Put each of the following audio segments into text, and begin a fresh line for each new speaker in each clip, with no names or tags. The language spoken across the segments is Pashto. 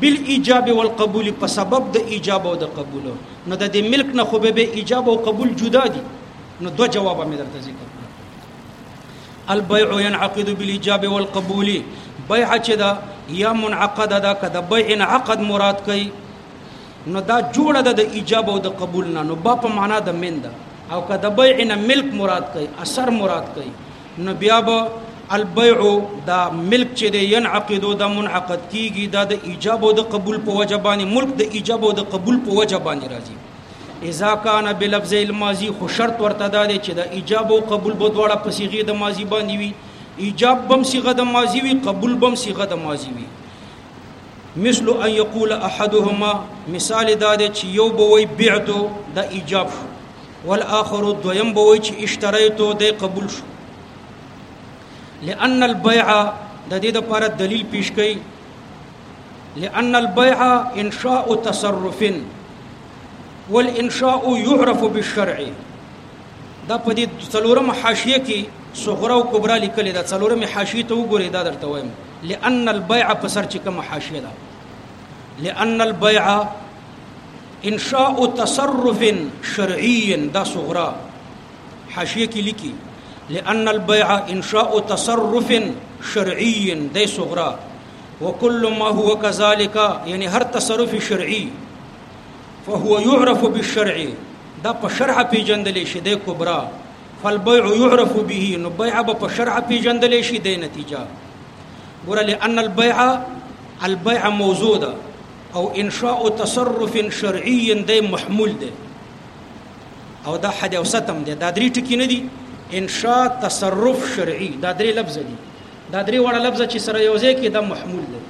بل ایجاب او قبول په سبب د ایجاب او د قبول نو د دې ملک نه خو به ایجاب او قبول جدا دي نو دوه جواب مې درته ذکر کړ البيع ينعقد بالايجاب والقبول بيع چې دا یا منعقد دا کده بيع عقد مراد کوي نو دا جوړه ده د ایجاب او د قبول نه نو با په معنا د من ده او کده بيع نه ملک مراد کوي اثر مراد کوي نو بیا به البيع دا ملک چې دی ينعقد او دا منعقد کیږي دا د ایجاب او د قبول په وجه باندې ملک د ایجاب او د قبول په وجه باندې راځي اذا كان بلفظ الماضي خو شرط ورته دا دی چې د ایجاب او قبول به دواړه په صيغه د ماضي باندې وي ایجاب بم صيغه د ماضي وي قبول بم صيغه د ماضي وي مثل ان يقول احدهما مثال دا دی چې یو بوي بعتو د ایجاب شو والاخر دویم بوي چې اشتریتو د قبول شو لأن البيع د دې لپاره دلیل پیش کړي لأن البيع انشاء تصرف والانشاء يعرف بالشرع دا په دې څلورم حاشیه کې صغرا او کبرا لیکل دا څلورم حاشیه ته وګورئ دا درته وایم لأن البيع په سر چې کوم حاشیه ده لأن البيع انشاء تصرف شرعي دا صغرا حاشیه کې لیکي لأن البيع انشاء تصرف شرعي دا صغرا وكل ما هو كذلك يعني هر تصرف شرعي فهو يعرف بالشرع دا په شرع پیجندل شي د کبرا فالبيع يعرف به نو بيع به په شرع پیژندل شي د نتیجه ګوره لأن البيع البيع موضوع ده او انشاء تصرف شرعي دی محمول دی او دا حد او ستم دی دا درې ټکی نه دي انشاء تصرف شرعي دا درې لفظ دي دا درې وړه لفظ چې سره یو ځای کې دا محمول دی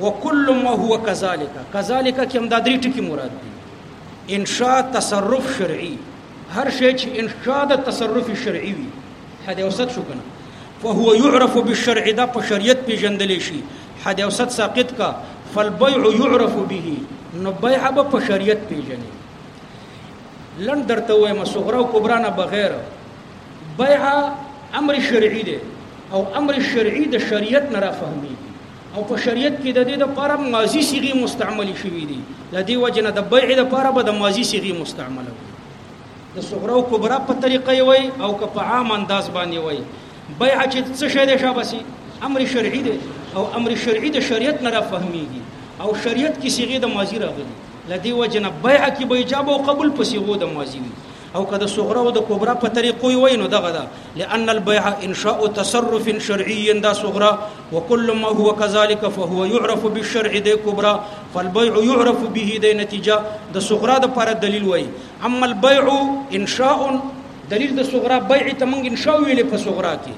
وکل ما هو كذلك كذلك کوم دا درې ټکی مراد دي انشاء تصرف شرعي هر شی چې انشاء د تصرف شرعي وي حد اوسط شو کنه فهو يعرف بالشرع دا په شریعت پیژندل شي حد اوسط ساقط کا فالبيع يعرف به نو بيع به په شریعت پیژني لن درته وایم صغرا او کبرا نه بغیر بيع امر شرعي دی او امر شرعي د شریعت نه را فهمي او په شریعت کې د دې لپاره ماضی صيغه مستعمل شوې دي د دې وجنه د بیع لپاره به د ماضی صيغه مستعمل وي د صغرا او کبرا په طریقه وي او که په عام انداز باندې وي بیع چې څه شی دی شابسي امر شرعي دی او امر شرعي د شریعت نه را فهميږي او شریعت کې صيغه د ماضی راغلي لدی وجنه بیع کې به ایجاب او قبول په صيغه د ماضی وي او که د صغرا او د کبرا په طریقو یې وای نو دغه ده لأن البيع انشاء تصرف شرعي دا صغرا وكل ما هو كذلك فهو يعرف بالشرع د کبرا فالبيع يعرف به د نتیجه د صغرا د پر دلیل وای اما البيع انشاء دلیل د صغرا بيع ته موږ انشاء ویلې په صغرا کې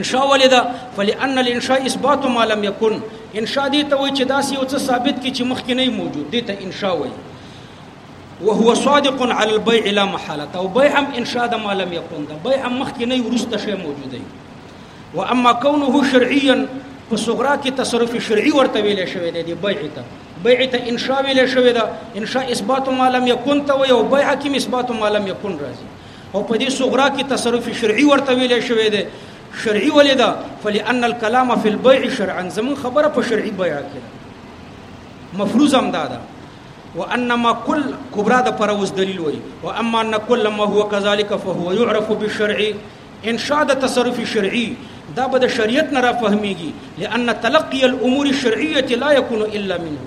انشاء ولدا فلأن الانشاء اثبات ما لم يكن انشاء دي ته وای چې داسې یو څه ثابت کی چې مخکې نه موجود دي ته انشاء وای وهو صادق على البيع لا محاله او بيع هم ان شاء ما لم يكن ده بيع هم مخکې نه ورسته شی موجود دی واما كونه شرعيا په صغرا کې تصرف شرعي ورته ویل شوی دی بيع ته بيع ته ان شاء ویل شوی ده ان شاء اثبات ما لم يكن ته او بيع کې اثبات ما لم يكن راځي او په دې صغرا کې تصرف شرعي ورته ویل شوی دی شرعي ولې ده فلان الكلام في البيع شرعا زمون خبره په شرعي بيع کې مفروض هم ده وانما كل كبرى د پر اوس دلیل وای و اما ان كل ما هو كذلك فهو يعرف بالشرع انشاء د تصرف شرعي دا به د شریعت نه را فهميږي لئن تلقي الامور الشرعيه لا يكون الا منه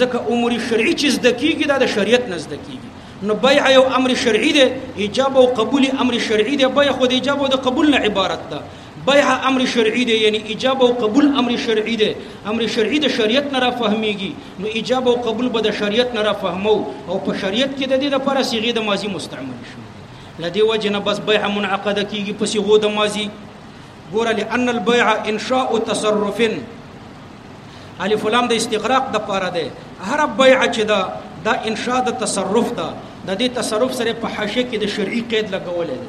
ځکه امور شرعي چې زده کیږي دا د شریعت نه زده کیږي نو بیع یو امر شرعي دی ایجاب او قبول امر شرعي دی بیع خو د ایجاب او د قبول نه عبارت ده بیع امر شرعي دی یعنی ایجاب او قبول امر شرعي دی امر شرعي د شریعت نه را فهميږي نو ایجاب او قبول به د شریعت نه را فهمو او په شریعت کې د دې لپاره صيغه د ماضي مستعمل شي لدی وجه نه بس بیع منعقده کیږي په صيغه د ماضي ګوره لئن البيع انشاء تصرف الف لام د استغراق د پاره ده هر بیع چې دا د انشاء د تصرف ده د دې تصرف سره په حاشیه کې د شرعي قید لګولې ده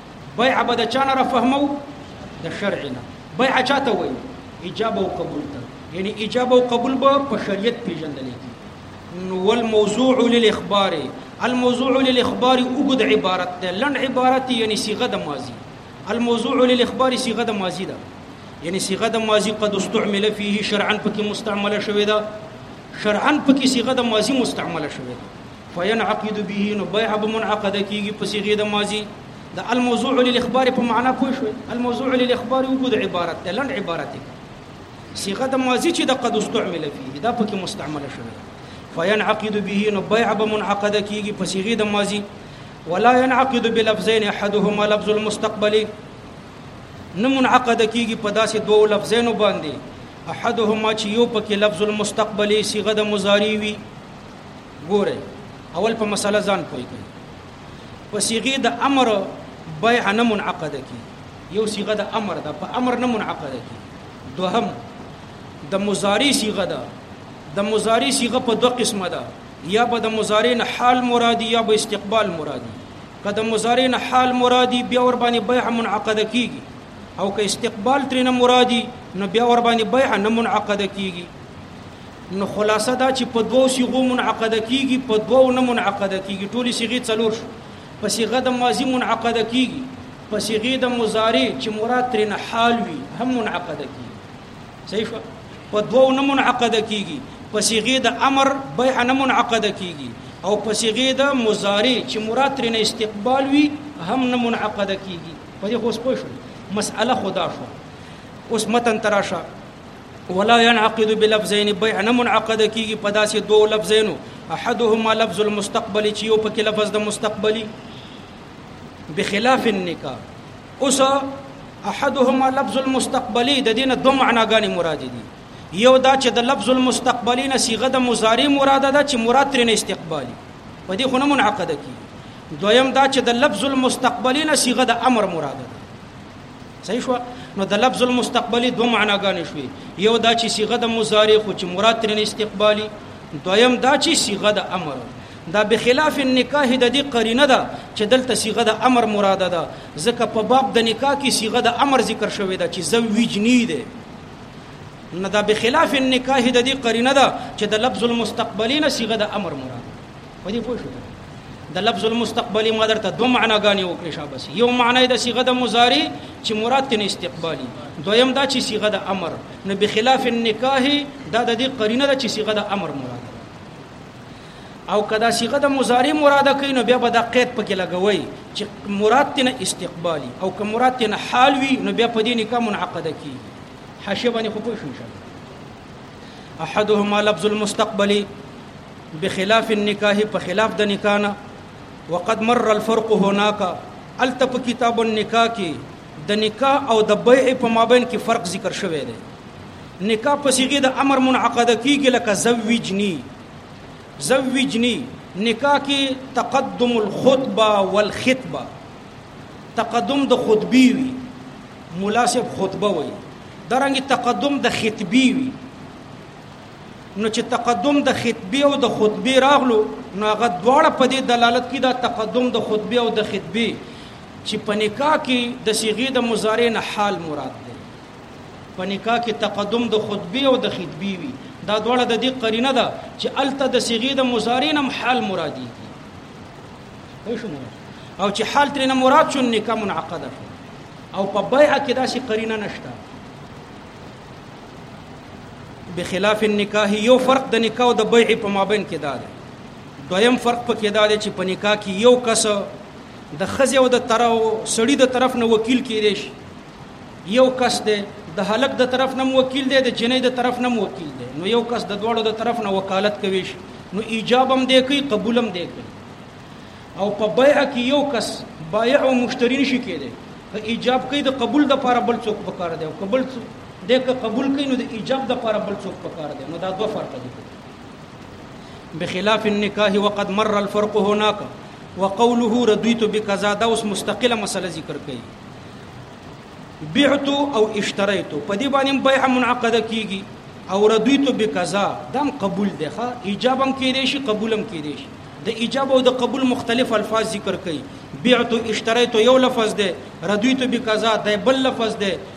بیع به د چا نه رفهمو د شرع نه بیع چاته وایي ایجاب او قبول ته یعنی ایجاب او قبول به په شریعت پیژندل کی نو والموضوع للاخبار الموضوع للاخبار اوګد عبارت ده لن عبارت یعنی صيغه د ماضی الموضوع للاخبار صيغه د ماضی ده یعنی صيغه د ماضی قد استعمل فيه شرعا پکې مستعمله شوې ده شرعا پکې صيغه د ماضی مستعمله شوې ده فینعقد به نو بیع به منعقد کیږي په صيغه د ماضي د الموضوع للاخبار په معنا پوه شو الموضوع للاخبار یو د عبارت ته لند عبارت دی صيغه د ماضي چې د قد استعمل فيه دا پکې مستعمله شوه فینعقد به نو بیع به منعقد کیږي په صيغه د ماضي ولا ينعقد بلفظين احدهما لفظ المستقبل نه منعقد کیږي په داسې دوو لفظینو باندې احدهما چې یو پکې لفظ المستقبل صيغه د مضارع وي ګورئ اول په مسله ځان پوي کړئ په صيغه د امر بيع نه منعقد کی یو صيغه د امر ده په امر نه منعقد کی دوهم د مضارع صيغه ده د مضارع صيغه په دوه قسمه ده یا به د مضارع نه حال مرادي یا به استقبال مرادي که د مضارع نه حال مرادي بیا ور باندې بيع منعقد کیږي او که استقبال ترنه مرادي نو بیا ور باندې بيع نه منعقد کیږي نو خلاصه دا چې په دوو صيغو منعقد کیږي په دوو نه منعقد کیږي ټولې صيغې څلور شو په صيغه د ماضي منعقد کیږي په صيغه د مضارع چې مراد تر نه حال وي هم منعقد کیږي صحیح شو په دوو نه منعقد کیږي په صيغه د امر بيع نه منعقد کیږي او په صيغه د مضارع چې مراد تر نه استقبال وي هم نه منعقد کیږي په دې خو سپوږ مسأله خدا شو اوس متن تراشه ولا ينعقد بلفظين بيع نه منعقد کیږي په داسې دوه لفظینو احدهما لفظ المستقبل چې یو پکې لفظ د مستقبلی بخلاف النکاح اوس احدهما لفظ المستقبلی د دینه دوه معناګانې مراد دي یو دا چې د لفظ المستقبلی نه صيغه د مضارع مراد ده چې مراد ترې نه استقبالي په دې خو نه منعقد کیږي دویم دا چې د لفظ المستقبلی نه صيغه د امر مراد ده صحیح شو نو د لفظ المستقبلی دوه معناګانې شوې یو دا چې صيغه د مضارع خو چې مراد ترنه استقبالی دویم دا چې صيغه د امر دا بخلاف النکاح د دې قرینه ده چې دلته صيغه د امر مراد ده ځکه په باب د نکاح کې صيغه د امر ذکر شوې ده چې زوجنی ده نه دا بخلاف النکاح د دې قرینه ده چې د لفظ المستقبلین صيغه د امر مراد په دې پوه شو د لفظ المستقبلی ما درته دوه معناګانې وکړې شابسي یو معنی د صيغه د مضارع چې مراد تنه استقبالي دویم دا چې صيغه د امر نه بخلاف النکاح دا د دې قرینه ده چې صيغه د امر مراد او کدا صيغه د مضارع مراد کین بیا به د قید پکې لګوي چې مراد تنه استقبالي او که مراد تنه حال وي نو بیا په دې نکاح منعقده کی حاشیه باندې خو پوه شو احدهما لفظ المستقبلی بخلاف النکاح په خلاف د نکاح نه وقد مر الفرق هناك الته په کتاب النکاح کې د نکاح او د بیع په مابین کې فرق ذکر شوی دی نکاح په صيغه د امر منعقد کیږي لکه زوجني زوجني نکاح کې تقدم الخطبه والخطبه تقدم د خطبي وي مناسب خطبه وي درنګ تقدم د خطبي وي نو چې تقدم د خطبه او د خطبه راغلو نو هغه دواړه په دې دلالت کوي دا تقدم د خطبه او د خطبه چې په نکاح کې د صيغه د مضارع نه حال مراد دی په نکاح کې تقدم د خطبه او د خطبه وي دا دواړه د دې قرینه ده چې الته د صيغه د مضارع نه حال مرادي دي او چې حال ترنه مراد شون نکاح منعقده او په بيعه کې داسې قرینه نشته بخلاف النکاح یو فرق د نکاح او د بیع په مابین کې دا دی دویم فرق په کې دا دی چې په نکاح کې یو کس د خزه او د تر سړی د طرف نه وکیل کېږي شي یو کس دی د هلک د طرف نه وکیل دی د جنې د طرف نه وکیل دی نو یو کس د دوړو د طرف نه وکالت کوي شي نو ایجاب هم دی کوي قبول هم دی کوي او په بیع کې یو کس بایع او مشتری نشي کېږي ایجاب کوي د قبول د لپاره بل څوک پکاره دی او قبول دی که قبول کړي نو د ایجاب د پاره بل څوک پکار دی نو دا دوه فرق دي پکې بخلاف النکاح وقد مر الفرق هناك وقوله رديت بكذا دا اوس مستقله مسله ذکر کړي بعت او اشتريت په دې باندې بيع منعقده کیږي او رديت بكذا دم قبول دی ښا ایجابم کېدې شي قبولم کېدې شي د ایجاب او د قبول مختلف الفاظ ذکر کړي بعت اشتريت یو لفظ دی رديت بكذا د بل لفظ دی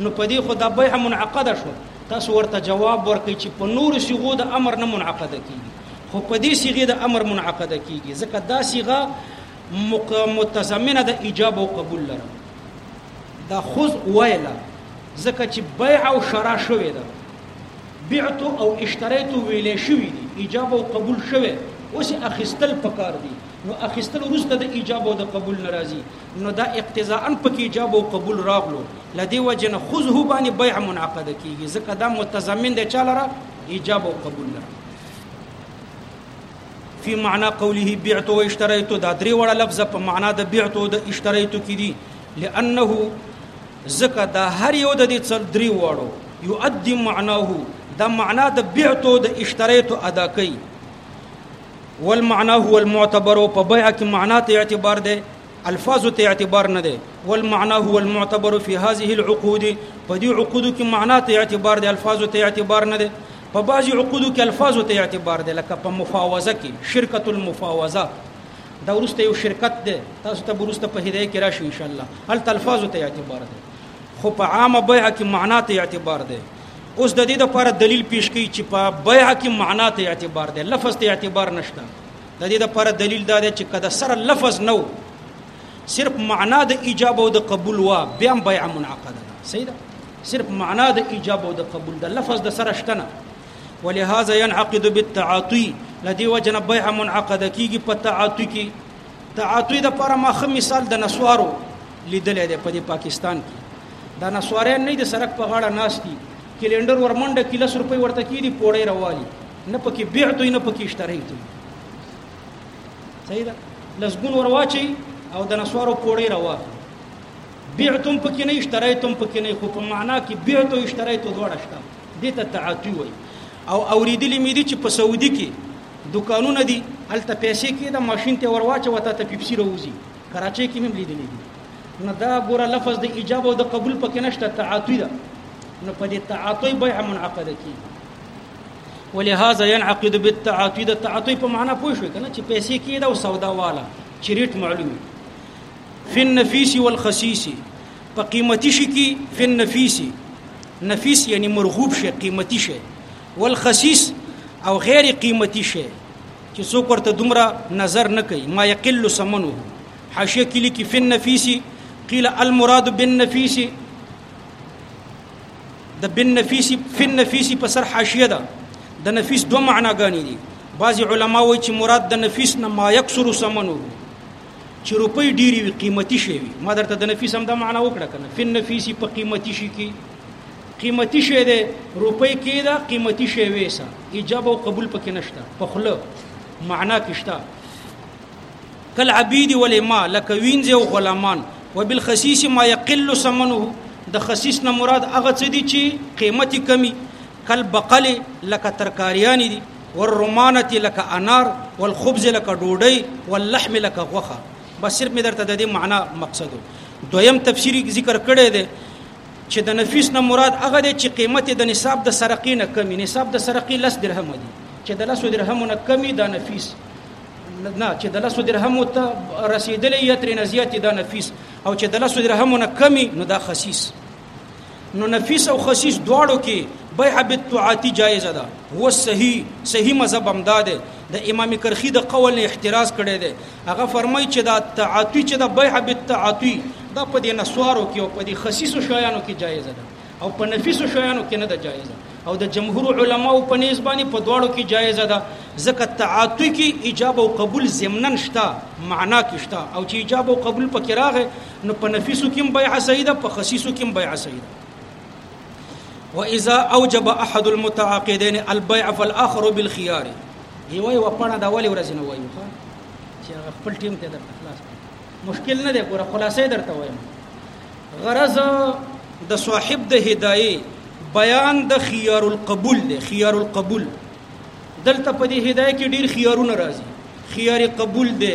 نو په دې خو دا بیع منعقده شو تاسو ورته جواب ورکړئ چې په نور صيغو د امر نه منعقده کیږي خو په دې صيغه د امر منعقده کیږي ځکه دا صيغه متضمنه د ایجاب او قبول لره دا خذ ویلا ځکه چې بیع او شرا شوې ده بعت او اشتریت ویلې شوې دي ایجاب او قبول شوې اوس اخستل پکار دي نو اخستل ورسته د ایجاب او د قبول ناراضي نو دا اقتضاءا پکې ایجاب او قبول راغلو لدی وجه نه خذه باندې بیع منعقد کیږي ځکه دا متضمن دی چا لره ایجاب او قبول لره فی معنا قوله بعت و اشتریت دا درې وړه لفظ په معنا د بعت او د اشتریت کې دي لانه زکه دا هر یو د دې څل درې وړو یؤدي معناه دا معنا د بعت او د اشتریت ادا کوي والمعنا هو المعتبر او په بیع کې معنا ته اعتبار دی الفاظ ته اعتبار نه دی والمعنا هو المعتبر في هذه العقود په دې عقودو کې معنا ته اعتبار دی الفاظ ته اعتبار نه دی په بعضي عقودو کې الفاظ ته اعتبار دی لکه په مفاوضه کې شرکت المفاوضه دا ورسته یو شرکت دی تاسو ته ورسته په هدايه کې راشي ان شاء الله هل الفاظ ته اعتبار دی خو په عامه بیع کې معنا ته اعتبار دی اوس د دې لپاره دلیل پیش کړي چې په بیع کې معنا ته اعتبار دی لفظ ته اعتبار نشته د دې لپاره دلیل دا دی چې کله سره لفظ نو صرف معنا د ایجاب او د قبول وا بیا بیع منعقده ده صحیح ده صرف معنا د ایجاب او د قبول د لفظ د سره شتنه ولهذا ينعقد بالتعاطي لدی وجنه بیع منعقده کیږي په تعاطي کې تعاطي د لپاره ما خه مثال د نسوارو لیدلی دی په دې پاکستان کې دا نسواریان نه د سرک په غاړه ناس دي کلندر ورمنډه کې لس روپۍ ورته کېدي پوړی راوالي نه پکې بیع دوی نه پکې اشترۍ دوی صحیح ده لسګون ورواچي او د نسوارو پوړی راوالي بیع تم پکې نه اشترۍ تم پکې نه خو په معنا کې بیع تو اشترۍ تو دواړه شته دې ته تعاطی وایي او اوریدلې مې دي چې په سعودي کې دکانونه دي هلته پیسې کې د ماشین ته ورواچه وته ته پیپسي روزي کراچۍ کې مې هم لیدلي دي نو دا ګوره لفظ د ایجاب او د قبول پکې نشته تعاطی ده نو په دې تعاطی بیع منعقد کیږي ولهذا ينعقد بالتعاطي د تعاطي په معنا پوه شو کنه چې پیسې کېده او سودا والا چې ریټ معلومي فی النفیس والخسیس په قیمتي شي کې فی النفیس نفیس یعنی مرغوب شي قیمتي شي والخسیس او غیر قیمتي شي چې څوک ورته دومره نظر نه کوي ما یقل ثمنه حاشیه کې لیکي فن نفیسی قیل المراد بن نفیسی د بن نفیسی فن نفیسی په سر حاشیه ده د نفیس دوه معناګانې دي بعضی علما وایي چې مراد د نفیس نه ما یکسر ثمنه چې روپۍ ډېری وي قیمتي شي ما درته د نفیس هم دا معنا وکړه کنه فن نفیسی په قیمتي شي کې قیمتي شی دی روپۍ کې دا قیمتي شی ویسه ایجاب او قبول پکې نشته په خله معنا کې شته کل عبید ولما لکه وینځ او غلامان وبالخسیس ما یقل ثمنه د خسیس نه مراد هغه څه دي چې قیمتي کمی کل بقل لکه ترکاریانی دي والرمانه لکه انار والخبز لکه ډوډۍ واللحم لکه غوخه بس صرف مې درته د دې معنا مقصدو دویم تفسیری ذکر کړی دی چې د نفیس نه مراد هغه دی چې قیمت د نصاب د سرقې نه کمی نصاب د سرقې لس درهم دی چې د لس درهم نه کمی د نفیس نه چې د لس درهم ته رسیدلې یا تر نه زیات د نفیس او چې د لس درهم نه کمی نو دا خصیص نو نفیس او خصیص دواړو کې بیع بالتعاتی جایز ده هو صحیح صحیح مذهب هم ده د امام کرخی د قول نه احتراز کړي ده هغه فرمایي چې دا تعاطی چې د بیع بالتعاطی دا په دې نسوارو کې او په دې خصیصو شیانو کې جایز ده او په نفیسو شیانو کې نه ده جایز او د جمهور علماو په نسبت باندې په دواړو کې جایز ده ځکه تعاطی کې ایجاب او قبول ضمنن شته معنا کې شته او چې ایجاب او قبول پکې راغی نو په نفیسو کې هم بیع صحیح ده په خصیصو کې هم بیع صحیح ده واذا اوجب احد المتعاقدين البيع فالاخر بالخيار یو یو پړه دا ولې ورځ نه وایو ها چې هغه خپل ټیم ته درته خلاص مشکل نه دی ګوره خلاصې درته وایم غرض د صاحب د هدايه بیان د خيار القبول دی خيار القبول دلته په دې هدايه کې ډیر خيارونه راځي خيار قبول دی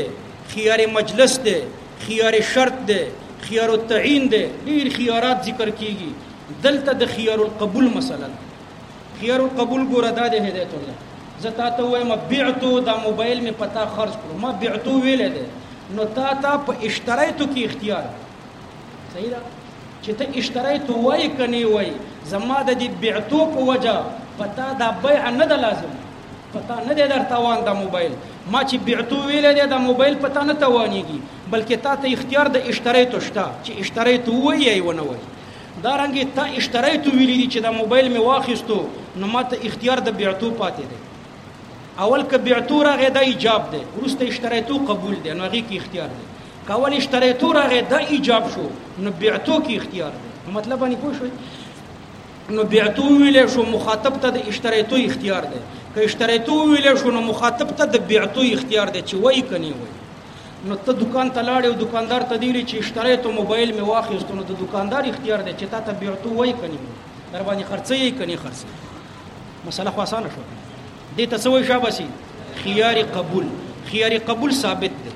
خيار مجلس دی خيار شرط دی، خيار التعين دی، ډېر خيارات ذکر کېږي، دلته د خيار القبول مسله ده. خيار القبول ګوره دا دی هدايت الله زه تا ته وایم بعتو دا موبایل مې پتا خرج کړو ما بعتو ویلې ده نو تا ته په اشترایتو کې اختیار ده صحیح ده چې ته اشترایتو وای کني وای زما د دې بعتو په وجه پتا دا بیع نه ده لازم پتا نه دی در توان د موبایل ما چې بیعتو ویلې دی د موبایل پتا نه توانېږي بلکې تا ته اختیار د اشترای تو شته چې اشترای تو وایي یا ونه وایي دا رنګې تا اشترای تو ویلې دي چې د موبایل مې واخیستو نو ما ته اختیار د بیعتو پاتې دی اول که بیعتو راغی دا ایجاب دی وروسته اشترای تو قبول دی نو هغې کې اختیار دی کول اشترای تو راغی دا ایجاب شو نو بیعتو کې اختیار دی مطلب باندې پوه شوئ نو بیعتو ویلې شو مخاطب ته د اشتریتو اختیار دی که اشتریتو ویلې شو نو مخاطب ته د بیعتو اختیار دی چې وای کني وای نو ته دکان ته لاړې او دکاندار ته دیلی چې اشتریتو موبایل می واخیستو نو د دکاندار اختیار دی چې تا ته بیعتو وای کني وای در باندې خرڅې کني خرڅې مسله خو اسانه شو دې ته څه وای شاباسي خيار قبول خيار قبول ثابت دی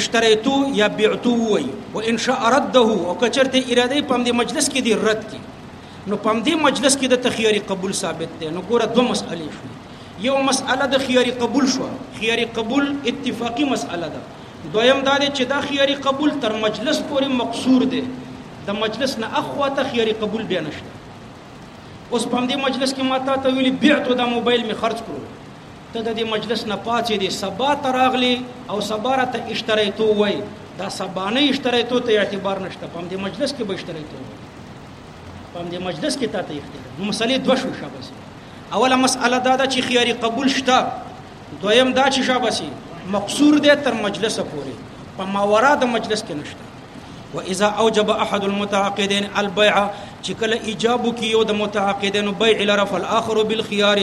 اشتریتو یا بعتو وای او ان شاء رده او کچرته اراده په دې مجلس کې دی رد کی نو په دې مجلس کې د تخیری قبول ثابت دی نو ګوره دوه مسئلې شو یو مسئله د خیری قبول شو خیری قبول اتفاقی مسئله ده دویم دا دی چې دا خیری قبول تر مجلس پورې مقصور دی د مجلس نه اخوا ته خیری قبول بیا نشته اوس په دې مجلس کې ماته ته ویلي بیعت د موبایل می خرج کړو ته د دې مجلس نه پاتې دي سبا ته راغلي او سبا راته اشترایتو وای دا سبانه اشترایتو ته اعتبار نشته په دې مجلس کې به اشترایتو وای په دې مجلس کې ته ته اختیار نو مسلې دوه شو شابسي اوله مسأله دا ده چې خياري قبول شته دویم دا چې شابسي مقصور دی تر مجلس پورې په ماورا د مجلس کې نشته واذا اوجب احد المتعاقدين البيع چې کله ایجاب کیو د متعاقدینو بيع لرف الاخر بالخيار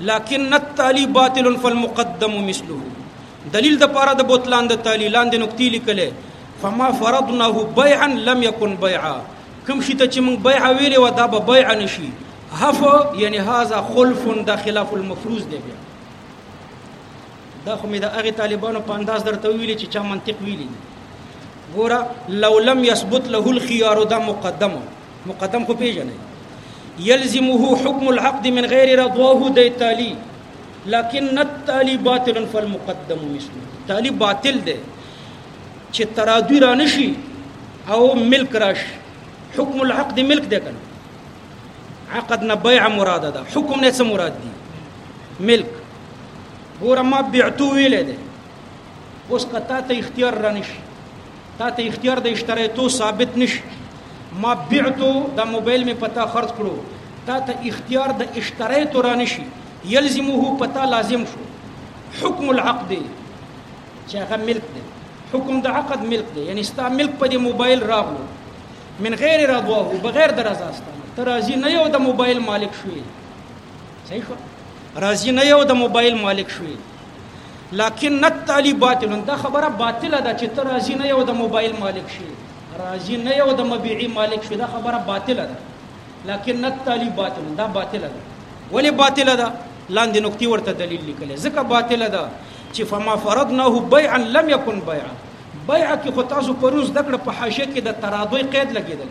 لكن التالي باطل فالمقدم مثله دلیل د پاره د بوتلان د تالی لاندې نقطې لیکلې فما فرضناه بيعا لم يكن بيعا کوم شي ته چې موږ بيع ویلې و دا به بيع نشي هف یعنی هاذا خلف دا خلاف المفروض دی بیا دا خو مې د هغه طالبانو په انداز درته ویلي چې چا منطق ویلي ګوره لو لم يثبت له الخيار دا مقدمه مقدم خو پیژنئ يلزمه حكم العقد من غير رضواه دی تالی لكن التالي باطل فالمقدم مثل تالی باطل دی چې ترادوی را نشي او ملک راش حکم العقد ملک دی کنه عقد نه بيع مراد ده حکم نه څه مراد دی ملک ګوره ما بعتو ویلې ده اوس کته ته اختیار را نشي تا ته اختیار د اشتریتو ثابت نشي ما بعتو دا موبایل می پتا خرڅ کړو تا ته اختیار د اشتریتو را نشي یلزمه پتا لازم شو حکم العقد چې هغه ملک دی حکم د عقد ملک دی یعنی ستا ملک په دې موبایل راغلو من غیر رضواه بغیر د رضا ستا ته راضی نه یو د موبایل مالک شوی صحیح شو راضی نه یو د موبایل مالک شوی لكن التالي باطل دا خبره باطله ده چې ته راضي نه یو د موبایل مالک شي راضي نه یو د مبيعي مالک شي دا خبره باطله ده لكن التالي باطل دا باطله ده ولې باطله ده لاندې نقطې ورته دلیل لیکل ځکه باطله ده چې فما فرضناه بيعا لم يكن بيعا بيع کې خو تاسو پروز دکړه په حاشیه کې د ترادوی قید لګیدل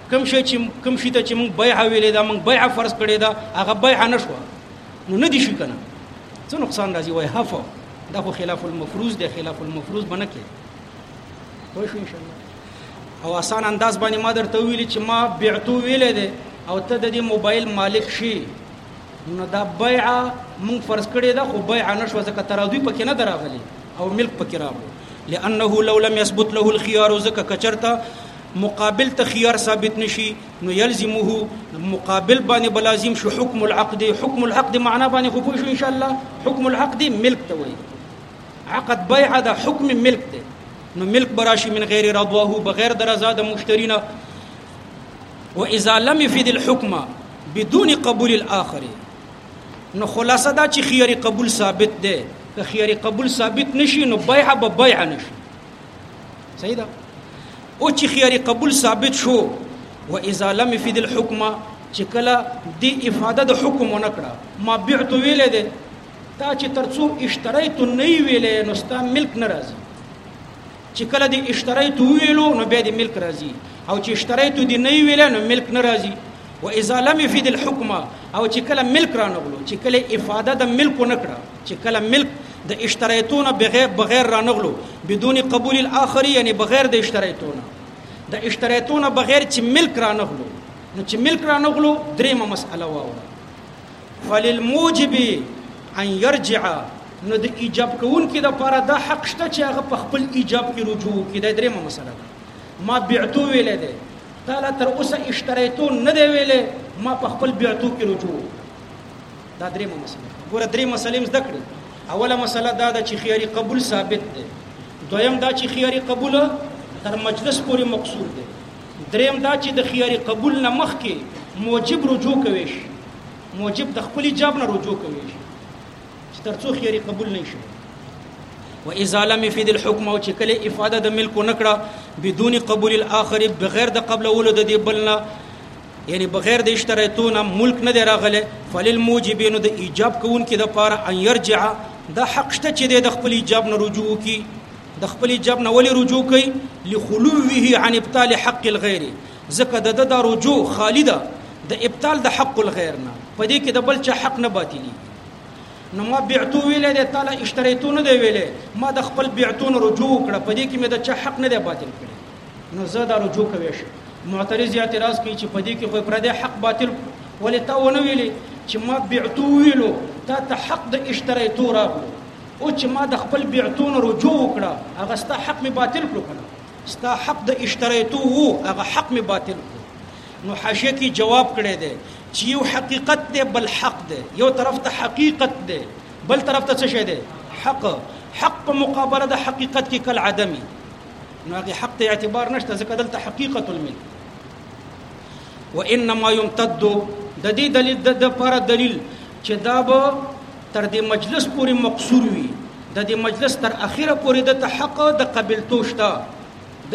کوم شی چې کوم شی ته چې موږ بیع ویلې دا موږ بیع فرض کړې دا هغه بیع نشو نو نه دي شي کنه څه نقصان راځي وای هفو دا خو خلاف المفروض دی خلاف المفروض بنه کې خو شو ان شاء الله او آسان انداز باندې ما درته ویل چې ما بیعتو ویلې ده او ته د دې موبایل مالک شي نو دا بیع مون فرض کړی دا خو بیع نشو ځکه ترادوی پکې نه دراغلی او ملک پکې راغلی لانه لو لم يثبت له الخيار زکه کچرته مقابل ته خيار ثابت نشي نو يلزمه مقابل باندې بلازم شو حکم العقد حکم العقد معنا باندې خو پوه شو ان شاء الله حکم العقد ملک ته وایي عقد بيع ده حکم ملک ده نو ملک براشي من غیر رضواه بغیر د رضا د مشتری نه واذا لم يفيد الحكم بدون قبول الاخر نو خلاصه دا چې خيار قبول ثابت ده که خيار قبول ثابت نشي نو بيع به بيع نشي صحیح ده او چې خيار قبول ثابت شو و اذا لم يفيد الحكم چې کله د افاده د حکم نه کړه ما بعت ویلې ده تا چې ترڅو اشتریت نه ویلې نو ستا ملک ناراضي چې کله د اشتریت ویلو نو بیا د ملک راضي او چې اشتریت د نه ویلې نو ملک ناراضي و اذا لم يفيد الحكم او چې کله ملک رانغلو چې کله افاده د ملک نکړه چې کله ملک د اشترایتونه بغیر بغیر رانغلو بدون قبول الاخری یعنی بغیر د اشترایتونه د اشترایتونه بغیر چې ملک رانغلو نو چې ملک رانغلو دریمه مسأله واوره فللموجب ان يرجع نو د ایجاب کوونکې د پاره دا حق شته چې هغه په خپل ایجاب کې رجوع وکړي دا درېمه مسله ده ما بیعتو ویلې ده دا لا تر اوسه اشتریتو نه دی ویلې ما په خپل بیعتو کې رجوع دا درې مسله ګوره درې مسلې زده کړې اوله مسله دا ده چې خياري قبول ثابت دی دویم دا چې خياري قبول تر مجلس پورې مقصور دی دریم دا چې د خياري قبول نه مخکې موجب رجوع کوي شي موجب د خپل جواب نه رجوع کوي شي چې ترڅو خياري قبول نه شي و اذا لم يفيد الحكم او چې کله افاده د ملک نکړه بدون قبول الاخر بغیر د قبل اول د دی بلنا یعنی بغیر د اشترایتو نه ملک نه دی راغلی فللموجب نو د ایجاب کوونکي دپاره ان یرجع دا حق شته چې دی د خپل ایجاب نه رجوع وکړي د خپل ایجاب نه ولې رجوع کوي لخلوه عن ابطال حق الغیر ځکه د ده دا رجوع خالی ده د ابطال د حق الغیر نه په دې کې د بل چا حق نه باطلی نو ما بیعتو ویلې ده تعالی اشترایتو نه دی ویلې ما د خپل بیعتو نه رجوع کړه په دې کې مې د چا حق نه دی باطل کړی نو زه دا رجوع کوي شم معترض اعتراض کوي چې په دې کې خو پر دې حق باطل ولې تا ونه ویلې چې ما بعتو ویلو تا ته حق د اشترای تو راغلو او چې ما د خپل بعتون رجوع وکړه هغه ستا حق می باطل کړو کنه ستا حق د اشترای تو وو هغه حق می باطل کړو نو حاشیه کې جواب کړی دی چې یو حقیقت دی بل حق دی یو طرف ته حقیقت دی بل طرف ته څه شی دی حق حق په مقابله د حقیقت کې کل عدمي نو هغه حق ته اعتبار نشته ځکه دلته حقیقت الملک وانما يمتد د دې دلیل د لپاره دلیل چې دا به تر دې مجلس پورې مقصور وي د دې مجلس تر اخره پورې د حق د قبلتو شته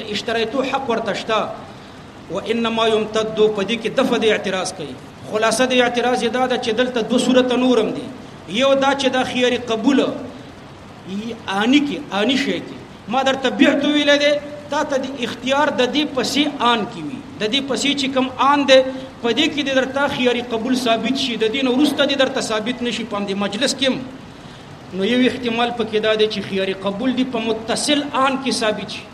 د اشترایتو حق ورته شته وانما يمتد په دې کې دفه د اعتراض کوي خلاصه د اعتراض دا ده چې دلته دوه صورت نورم دي یو دا چې دا خياري قبول ای آنی کی آنی شی کی ما در تبیح تو ویل دی تا ته د اختیار د دې پسې آن کی وی د دې پسې چې کم آن دی په دې کې د درتا خیاري قبول ثابت شي د دین ورسته د درته ثابت نشي په دې مجلس کې نو یو احتمال پکې دا دی چې خیاري قبول دی په متصل آن کې ثابت شي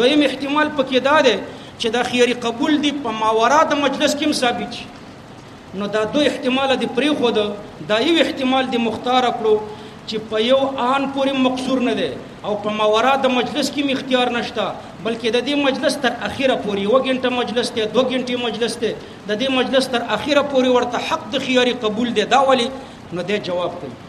دویم احتمال پکې دا دی چې دا خیاري قبول دی په ماورا د مجلس کې ثابت شي نو دا دوه احتمال دې پرېښود دا یو احتمال دې مختار کړو چې په یو آن پورې مقصور نه دی او په ماورا د مجلس کې مختیار نشته بلکې د دې مجلس تر اخیره پورې یو غنټه مجلس دی دوه غنټې مجلس دی د دې مجلس تر اخیره پورې ورته حق د خياري قبول دی دا ولي نو د جواب کوي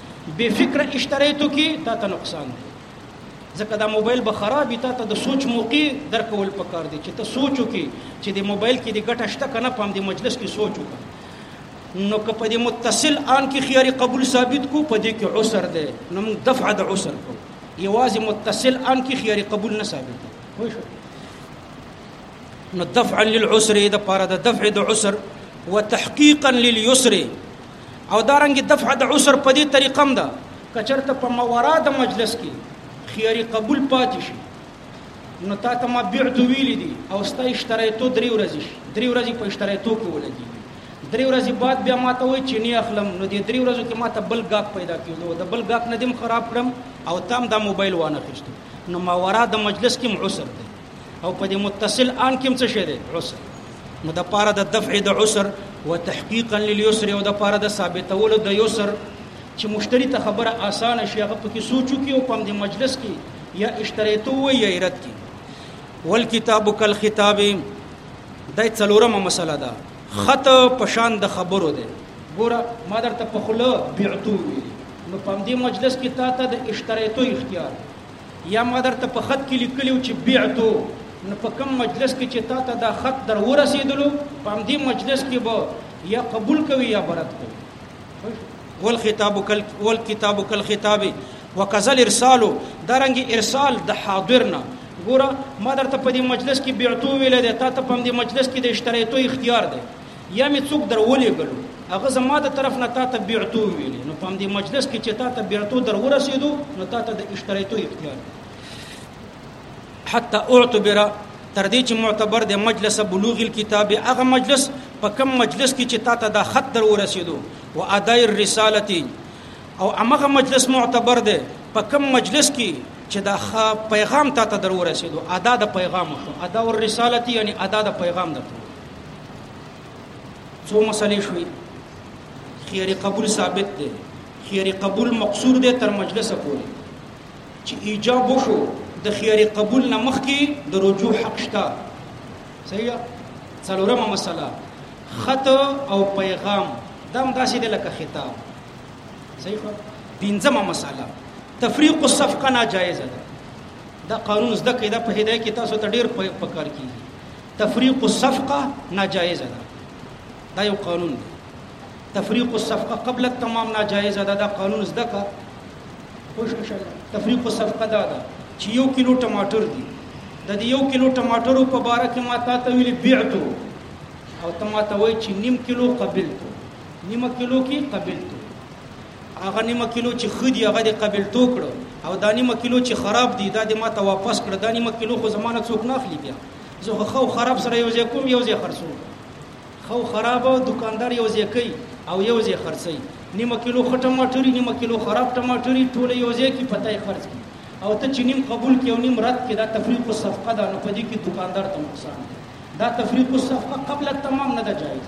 بی فکر اشتری تو کی تا ته نقصان دی ځکه دا موبایل به خراب وي تا ته د سوچ موقع درکول پکار دی چې ته سوچ وکړي چې د موبایل کې د ګټه شته کنه پام د مجلس کې سوچ وکړي نو که په دې متصل آن کې خيار قبول ثابت کو په دې کې عسر دی نو موږ دفع د عسر کو یوازې متصل آن کې خيار قبول نه ثابت وي نو دفع للعسر د پاره د دفع د عسر وتحقيقا لليسر او دارنګ دفع د عسر په دې طریقم ده کچرته په مورا د مجلس کې خياري قبول پاتې شي نو تا ته ما بعد ویل دي او ستا اشترایتو درې ورځې شي درې ورځې په اشترایتو کې ولګي درې ورځې بعد بیا ما ته وای چې نه اخلم نو دې درې ورځو کې ما ته بل غاک پیدا کېدو د بل غاک نه دیم خراب کړم او تام دا موبایل وانه خشته نو ما ورا د مجلس کې معسر دی او په دې متصل ان کې څه شی دی عسر نو د پاره د دفع د عسر وتحقيقا لليسر او د پاره د ثابتولو د يسر چې مشتری ته خبره اسانه شي هغه پکې سوچو کې او پم د مجلس کې یا اشتریته وي یا رد کې والکتاب کل خطاب د څلورمه مسله ده خط پشان د خبرو ده ګوره ما درته په خله بیعتو ویلي نو په دې مجلس کې تا ته د اشتریتو اختیار یا ما درته په خط کې لیکلی و چې بیعتو نو په کوم مجلس کې چې تا ته دا خط در ورسېدلو په همدې مجلس کې به یا قبول کوي یا برد کوي والخطاب کل والکتاب کل خطاب وکذل ارسال درنګ ارسال د حاضرنا ګوره ما درته په دې مجلس کې بیعتو ویل دی تا ته په دې مجلس کې د اشتراکتو اختیار دی یا مې څوک در ولېږلو هغه زما د طرف نه تا ته بیعتو ویلې نو په دې مجلس کې چې تا ته بیعتو در ورسېدو نو تا ته د اشتریتو اختیار دی حتی اعتبر تر دې چې معتبر د مجلس بلوغ الكتاب هغه مجلس په کم مجلس کې چې تا ته د خط در ورسېدو و ادای الرسالتی او هغه مجلس معتبر دی په کم مجلس کې چې دا پیغام تا ته در ورسېدو ادا د پیغام شو ادا الرسالتی یعنی ادا د پیغام درته څو مسلې شوې خیر قبول ثابت دی خیر قبول مقصور دی تر مجلس پورې چې ایجاب وشو د خیر قبول نه مخکې د رجوع حق شته صحیح څلورمه مسله خط او پیغام دم داسې د لکه خطاب صحیح پنځمه مسله تفریق الصفقه ناجایز ده دا قانون زده کړئ دا په هدايه کې تاسو ته ډیر پکار کیږي تفریق الصفقه ناجایز ده دا یو قانون دی تفریق الصفقه قبل التمام ناجایز ده دا قانون زده کا خوش مشه تفریق الصفقه دا ده چې یو کیلو ټماټر دی د دې یو کیلو ټماټرو په باره کې ما تا ته ویل بیعتو او ته ما ته وای چې نیم کیلو قبلتو نیمه کیلو کې قبلتو هغه نیمه کیلو چې ښه دي هغه دې قبلتو کړو او دا نیمه کیلو چې خراب دي دا دې ما ته واپس کړه دا نیمه کیلو خو زما نه څوک نه اخلي بیا زه خو ښه او خراب سره یو ځای کوم یو ځای خرڅوم ښه او خراب دکاندار یو ځای کوي او یو ځای خرڅوي نیمه کیلو ښه ټماټري نیمه کیلو خراب ټماټري ټول یو ځای کې پته یې خرڅ کړي او ته چې نیم قبول کې او نیم رد کې دا تفریق الصفقه ده نو په دې کې دکاندار ته نقصان دی دا تفریق الصفقه قبل التمام نه ده جایز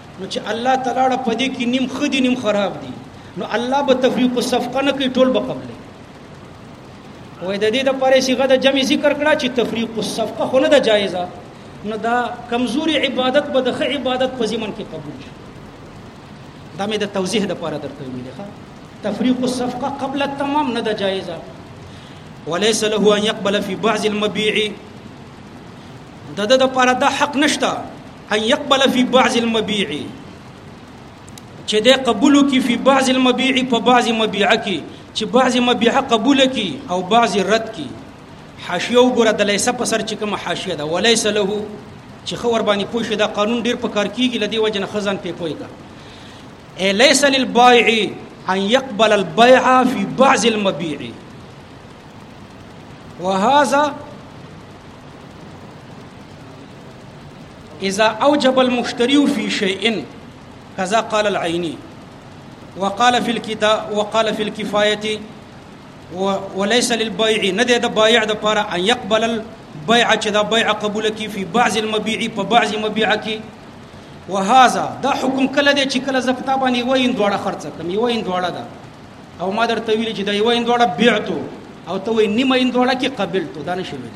نو چې الله تعالی په دې کې نیم خدي نیم خراب دي نو الله به تفریق الصفقه نه کوي ټول به قبلې وای د دې د پاره صيغه د جمع ذکر کړه چې تفریق الصفقه خو نه ده جایزه نو دا کمزوري عبادت به د ښه عبادت په ځمن کې قبول شي دا مې د توضیح د پاره درته ویل ښه تفریق الصفقه قبل التمام نه ده جایزه وليس له ان يقبل في بعض المبيع د د د پاره د حق نشته ان يقبل في بعض المبيع چې د قبول کی فی بعض المبيع په بعض مبيع کې چې بعض مبيع قبول کی او بعض رد کی حاشیه وګوره د لیسه په سر چې کوم حاشیه ده وليس له چې خبر باندې پوه شي دا قانون ډیر په کار کیږي لدی وجه نه خزان په پوي کا ليس للبائع ان يقبل البيع في بعض المبيع وهذا اذا اوجب المشتري في شيء كذا قال العيني وقال في الكتاب وقال في الكفايه وليس للبيع نه د بایع د پاره ان يقبل البيع چې دا بيع قبول کی فی بعض المبيع په بعض مبيع کی وهذا دا حکم کله دی چې کله زکتا باندې وین دوړه خرڅ کم یو وین دوړه ده او ما درته ویل چې دا یو وین دوړه بیعتو او ته وین نیمه وین دوړه کې قبلتو دا نشي ویل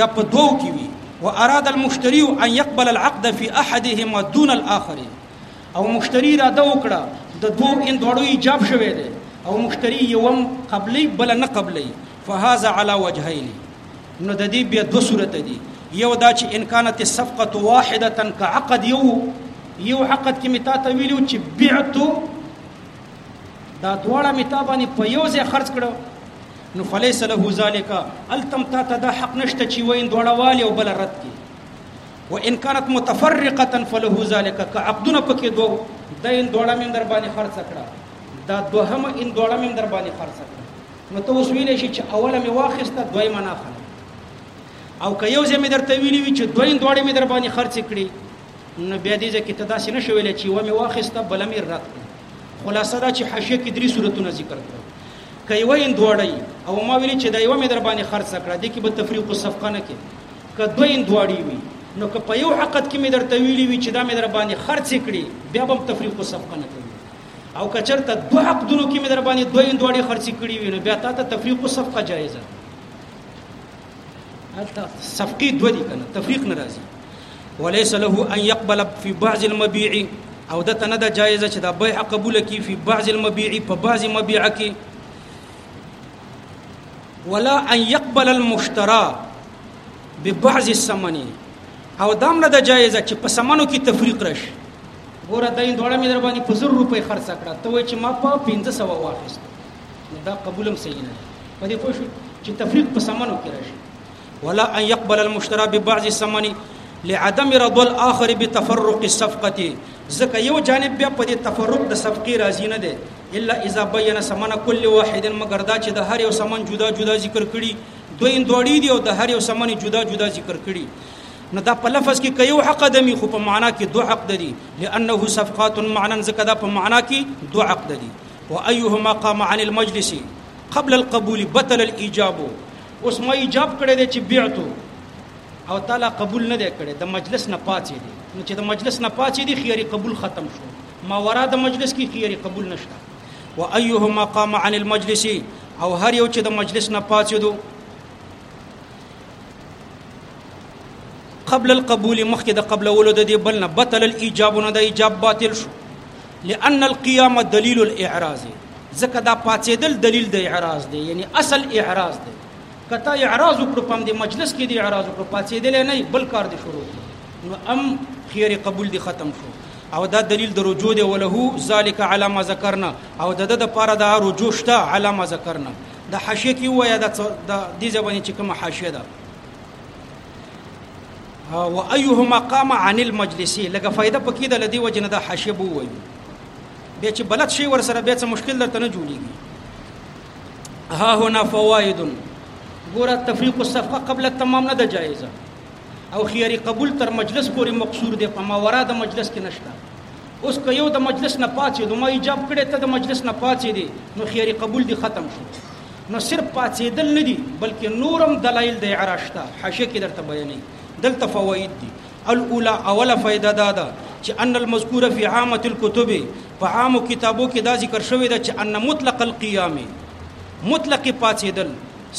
یا په دوو کې وي و اراد المشتری ان يقبل العقد في احدهما دون الاخر او مشتری را د وکړه د دوه ان دوړو ایجاب شوه دی او مشتری یوم قبلی بل نه قبلی فهذا على وجهين نو د دې بیا دوه صورت دي یو دا چې ان كانت الصفقه واحده كعقد یو یو عقد کې متا ته ویلو چې بعت دا دواړه متا باندې په یو ځای خرج کړو نو فلیس له ذالک التم تا ته دا حق نشته چې وین دوړه والی او بل رد کی و ان كانت متفرقه فله ذلك كعقدنا پکې دوه د ان دوړه من در باندې خرڅ کړه دا دوهمه ان دوړه من در باندې خرڅ کړه نو ته اوس ویلې شي چې اوله می واخیسته دویمه نه خله او که یو ځای می درته ویلی وي چې دویم دوړه می در باندې خرڅ کړي نو بیا دې ځکه ته داسې نشویل چې و می واخیسته بل می رد کړه خلاصه دا چې حاشیه کې درې صورتونه ذکر کړل که یو یې دواړی او ما ویل چې دا یو مې در باندې خرڅ کړه دې کې به تفریق او صفقه نه کې که دوی یې دواړی وي نو که په یو حقت کې مې درته ویلي وي چې دا مې در باندې خرڅ کړي بیا به تفریق او صفقه نه کوي او که چېرته دوه حقدونو کې مې در باندې دوی یې دواړی خرڅ کړي وي نو بیا تا ته تفریق او صفقه جایزه ده صفقي دوه دي کنه تفریق ناراضي وليس له ان يقبل في بعض المبيع او د تنه د جایزه چې د بيع قبول کی په بعض المبيع په بعض مبيع کې ولا ان يقبل المشترى ببعض الثمن او دام نه د جایزه چې په سمنو کې تفریق راشي ګوره دای دوړه مې در باندې په 100 روپۍ خرڅ کړه ته وای چې ما په 1500 واخیست نو دا قبولم صحیح نه په دې پوه شو چې تفریق په سمنو کې راشي ولا ان يقبل المشترى ببعض الثمن لعدم رضا الاخر بتفرق الصفقه ځکه یو جانب بیا په دې تفرق د صفقې راضی نه دی الا اذا بين ثمن كل واحد مگر دا چې د هر یو ثمن جدا جدا ذکر کړي دوی دوړي دی او د هر یو ثمن جدا جدا ذکر کړي نو دا په لفظ کې کيو حق دمي خو په معنا کې دوه حق دي لانه صفقات معنا ځکه دا په معنا کې دوه حق دي وايهما قام عن المجلس قبل القبول بطل الايجاب اوس ما ایجاب کړی دی چې بیعتو او تعالی قبول نه دی کړی د مجلس نه پاتې دی نو چې د مجلس نه پاتې دی خیری قبول ختم شو ما ورا د مجلس کې خیری قبول نشته و ايهما قام عن المجلس او هر یو چې د مجلس نه پاتې دو قبل القبول مخکې د قبل ولود دی بل نه بطل الايجاب نه د ایجاب باطل شو لان القيام دليل الاعراض ځکه دا پاتېدل دلیل د اعراض دی یعنی اصل اعراض دی کته اعراض وکړو پم دې مجلس کې دې اعراض وکړو پاتېدل نه بل کار دې شروع کړو نو ام خیر قبول دې ختم شو او دا دلیل د رجوع دی وله ذالک علی ما ذکرنا او د د لپاره دا رجوع شته علی ما ذکرنا د حاشیه کې وای دا د دې ځبنې چې کوم حاشیه ده و ايهما قام عن المجلس لګه فائدہ پکې ده لدی وجنه د حاشیه بو وایو بیا چې بلد شي ور سره بیا څه مشکل درته نه جوړیږي ها هنا فوائد ګوره تفریق الصفقه قبل التمام نه ده جایزه او خياري قبول تر مجلس پورې مقصور دی په ماورا د مجلس کې نشته اوس که یو د مجلس نه پاتې نو ما ایجاب کړي ته د مجلس نه پاتې دي نو خياري قبول دي ختم شو نو صرف پاڅېدل نه دي بلکې نورم دلایل د اعراج شته حاشیه کې درته بیانې دلته فواید دي الاولى اوله فائدہ دا ده چې ان المذکور فی عامه الكتب په عامو کتابو کې دا ذکر شوی دا چې ان مطلق القیام مطلق پاتېدل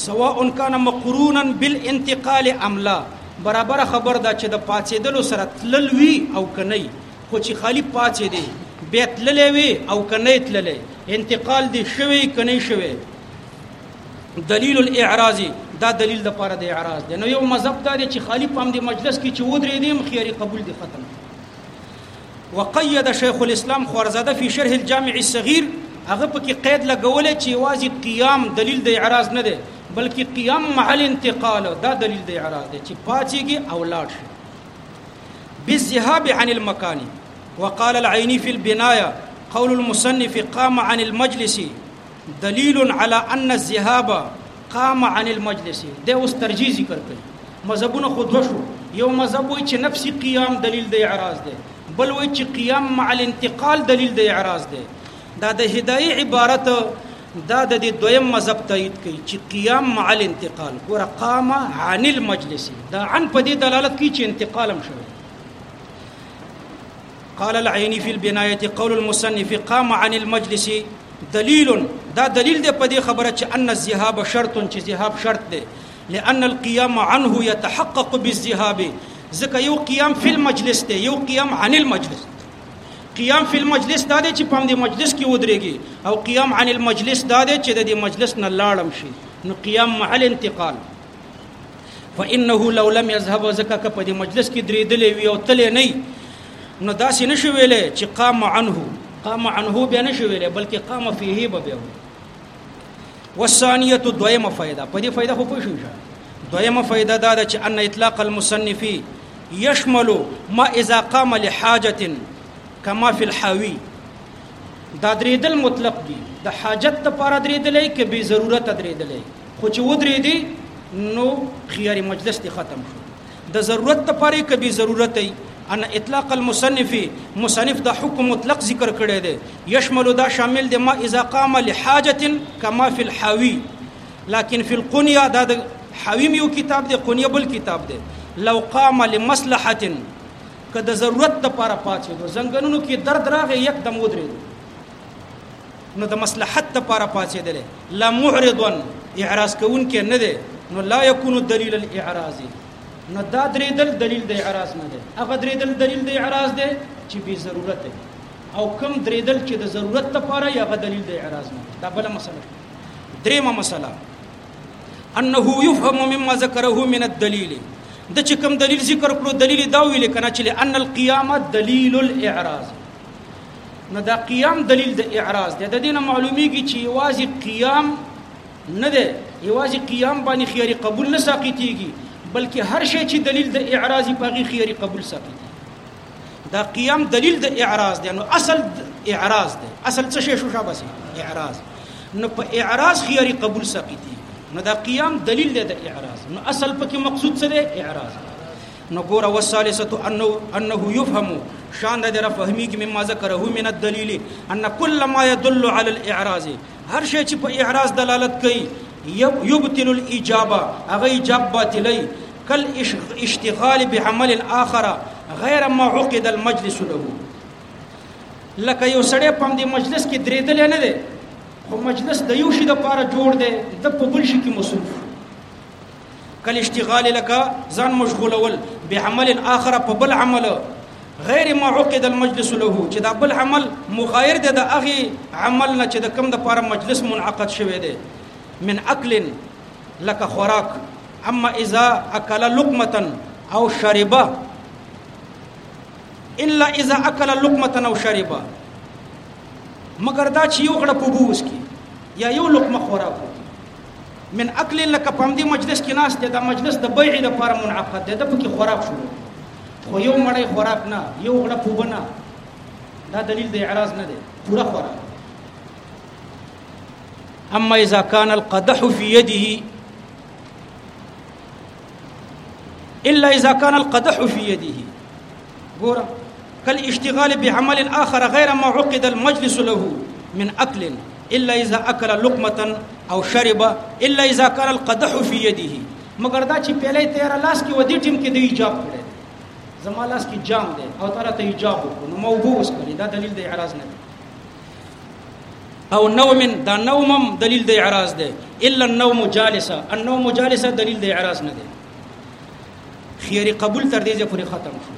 سواء کان مقرونا بالانتقال ام لا برابر خبر دا چې د پاتېدلو سره تلل وی او کني خو چې خالي پاڅېدی، بیا تللی وی او که نه یې تللی، انتقال دې شوی که نه شوی، دلیل الاعراض دا دلیل د پاره د اعراض دی نو یو مذهب دا دی چې خالی پام دی مجلس کې چې ودرې دیم خیری قبول دی ختم وقید شیخ الاسلام خورزاده فی شرح الجامع الصغیر هغه پکې قید لګولې چې وازی قیام دلیل د اعراض نه دی بلکې قیام مع الانتقال دا دلیل د اعراض دی چې پاتېږي او لاړ شي بالذهاب عن المكان وقال العيني في البناية قول المصنف قام عن المجلس دليل على أن الذهاب قام عن المجلس ده اوس ترجیح ذکر کړي مذهبونه خود وشو یو مذهب وای چې نفسي قیام دلیل د اعراض ده بل وای چې قیام مع الانتقال دلیل د اعراض ده دا د هدايه عبارت دا د دې دویم مذهب تایید کوي چې قیام مع الانتقال ګوره قام عن المجلس دا عن په دې دلالت کوي چې انتقال هم شوی قال العيني في البناية قول المصنف قام عن المجلس دليل دا دلیل دی په دې خبره چې ان الذهاب شرط چې ذهاب شرط دی لأن القيام عنه يتحقق بالذهاب ځکه یو قیام فی المجلس دی یو قیام عن المجلس قیام فی المجلس دا دی چې په دې مجلس کې ودرېږي او قیام عن المجلس دا دی چې د دې مجلس نه لاړم شي نو قیام مع الانتقال فانه لو لم يذهب زکه که په دې مجلس کې درېدلې وي او تلې نه نو دا سې نشو ویلې چې قام عنه قام عنه به نشو ویلې بلکې قام فيه به به والثانيه دویمه فائدہ په دې فائدہ خو پوه شو دویمه فائدہ دا ده چې ان اطلاق المصنفي یشمل ما اذا قام لحاجت کما فی الحاوی دا درېدل مطلق دي د حاجت د پاره درېدلې کې به ضرورت درېدلې خو چې و درېدي نو خيار مجلس دي ختم شو د ضرورت د پاره کې به ضرورت ای ان اطلاق المصنف مصنف د حکم مطلق ذکر کړی دی یشمل دا شامل دی ما اذا قام لحاجت کما فی الحاوی لكن في القنيه دا د حویم یو کتاب دی قنيه بل کتاب دی لو قام لمصلحه که د ضرورت د پاره پاتې دو زنګنونو کې درد راغی یک دم ودرې نو د مصلحت د پاره پاتې دی لا معرضن اعراض کوون کې نه دی نو لا يكون دلیل الاعراض نو دا درې دل دلیل د اعراض نه دی هغه درې دل دلیل د اعراض دی چې به ضرورت دی او کم درې دل چې د ضرورت لپاره یا غ دلیل د اعراض نه دا بل مسله دریمه مسله انه يفهم مما ذكره من الدليل د چې کوم دلیل ذکر کړو دلیل دا ویل کنه چې ان القيامه دلیل الاعراض نو دا قیام دلیل د اعراض دی د دینه معلومیږي چې یوازې قیام نه دی یوازې قیام باندې خیاري قبول نه ساقطيږي بلکې هر شی چې دلیل د اعراض په غي خیاري قبول ساقطيږي دا قیام دلیل د اعراض دی نو اصل اعراض دی اصل څه شی شو شابه اعراض نو په اعراض خیاري قبول ساقطي نو دا قیام دلیل دی د اعراض نو اصل پکې مقصود څه دی اعراض نو ګور او ثالثه انه انه يفهم شان د را فهمي کې مما ذکره من الدليل ان كل ما يدل على الاعراض هر شی چې په اعراض دلالت کوي يبطل الاجابه هغه اجابه باطلي کل اشتغال بعمل اخر غیر ما عقد المجلس له لکه یو سړی په دې مجلس کې درېدل نه دی خو مجلس د یو شي د پاره جوړ دی د په بل شي کې مصروف کل اشتغال لکه ځان مشغولول بعمل اخر په بل عمل غیر ما عقد المجلس له چې دا بل عمل مغایر دی د اغي عمل نه چې د کم د پاره مجلس منعقد شوی دی من اکل لکه خوراک اما اذا اکل لقمه او شرب الا اذا اکل لقمه او شرب مگر دا چې یو غړ پوبوس کی یا یو لقمه خوراک من اکل لک پام دی مجلس کې ناس ته دا مجلس د بیع لپاره منعقد دی د پکې خوراک شروع خو یو مړی خوراک نه یو غړ پوبنه دا دلیل د اعراض نه دی پورا خوراک اما اذا كان القدح في يده الا اذا كان القدح في يده ګوره كالاشتغال بعمل اخر غير ما عقد المجلس له من اكل الا اذا اكل لقمه او شرب الا اذا كان القدح في يده مگر دا چې پیلې تیر لاس کې ودی ټیم کې دی ایجاب کړي زما لاس کې جام دی او تعالی ته ایجاب وکړو نو موضوع وسکړي دا دلیل د اعراض نه دی او نوم دا نومم دلیل د اعراض دی الا النوم جالسه النوم جالسه دلیل د اعراض نه دی خیری قبول تر دې پورې ختم شو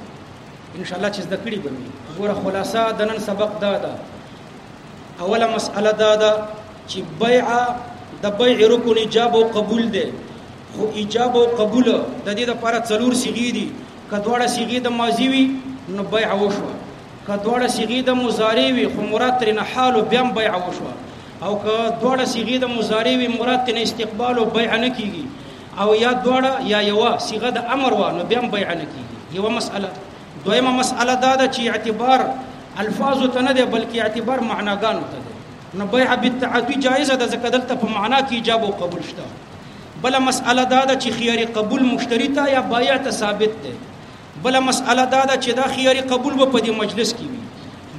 ان شاء الله چې زده کړی به وي ګوره خلاصه د نن سبق دا ده اوله مسأله دا ده چې بیع د بیع رکن ایجاب او قبول دی خو ایجاب او قبول د دې لپاره څلور صيغې دي کدوړه صيغې د ماضي وي نو بیع وشوه که دواړه صيغې د مضارع وي خو مراد ترنه حال او بيم بيع وشو او که دواړه صيغې د مضارع وي مراد ترنه استقبال او بيع نه کیږي او یا دواړه یا یو صيغه د امر و نو بيم بيع نه کیږي یو مسأله دویمه مسأله دا ده چې اعتبار الفاظ ته نه دی بلکې اعتبار معناګانو ته دی نو بيع بالتعدي جایزه ده ځکه دلته په معنا کې ایجاب او قبول شته بل مسأله دا ده چې خيار قبول مشتری ته یا بایع ته ثابت دی بله مسئله دا ده چې دا خياري قبول به په دې مجلس کې وي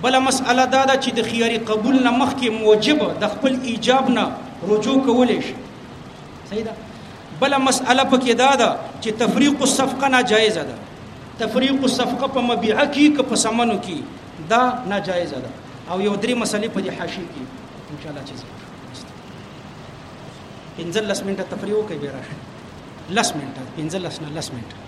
بله مسئله دا ده چې د خياري قبول نه مخکې موجب د خپل ایجاب نه رجوع کولای شي صحیح ده بل مسأله پکې دا ده چې تفریق الصفقه ناجایز ده تفریق الصفقه په مبيعه کې که په سمنو کې دا ناجایز ده او یو درې مسلې په دې حاشیه کې ان شاء الله چې پنځل لس منټه تفریح وکړي به راشي لس منټه پنځل لس نه لس منټه